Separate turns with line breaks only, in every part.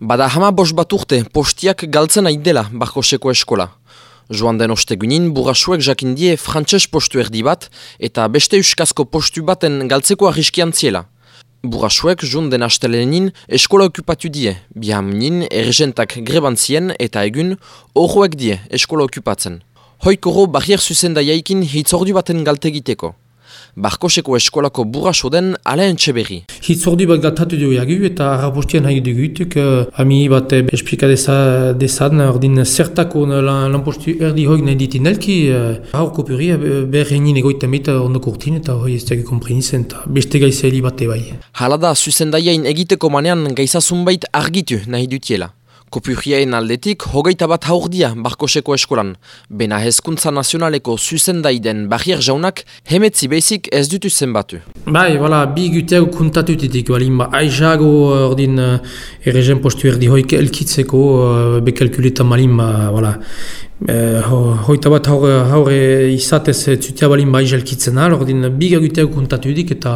Bada hama bos bat urte postiak galtzen aidela Barkoseko eskola. Joan den ostegunin, burrasuek jakindie frantses postu erdi bat eta beste euskazko postu baten galtzeko arriskian ziela. Burrasuek jun den astelenin eskola okupatu die, bihamunin erregentak grebantzien eta egun horroek die eskola okupatzen. Hoikoro barrier zuzendaiaikin hitzordu baten galtegiteko. Barkoseko eskolako burraso den Alain Txeberri.
Hitzordu bat gatatu dugu eta harrapostian nahi dugutuk. Uh, ami bat eh, esplika desa, desan, ordin zertako lanpostu erdi hoi nahi ditin nelki. Uh, Haur kopuri, behar egin egoita meta ondoko urtin eta hoi ez dugu komprenizen eta beste gaizeli bate bai.
Halada zuzendaiain egiteko manean gaizasun bait argitu nahi dutiela. Kopurriaen aldetik, hogeita bat haurdia Barkoseko eskolan. Bena hezkuntza nazionaleko zuzendaiden barrier jaunak hemetzi bezik ez dutu zenbatu.
Bai, wala, bi guteago kuntatu ditik, balin ba, aizago ordin uh, errezen postu erdi hoik elkitzeko uh, bekalkuletan balin ba, wala, Uh, hoita bat haure, haure izatez zutia balin bai jelkitzen al, ordin biga guteago kuntatu dik eta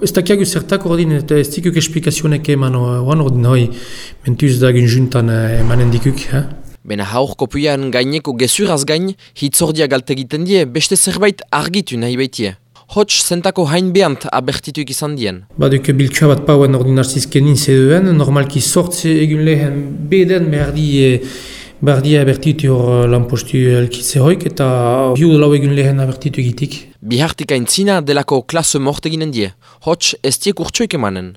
ez dakiagu zertako ordin eta ez dikuk esplikazionek eman oan ordin hoi mentuz da juntan emanen dikuk. Eh?
Bena haur kopuian gaineko gezuraz gain hitzordia galtegiten die beste zerbait argitu nahi baitie. Hots zentako hain behant abertituik izan dien.
Baduk biltxua bat pauen ordin arzizkenin zeduen, normalki sortze egun lehen beden merdi e, Bardia abertitu hor lanpostu elkitze hoik eta hiu lau egun lehen abertitu egitik.
Bihartik aintzina delako klaso morteginen die. Hots ez tiek urtsoik emanen.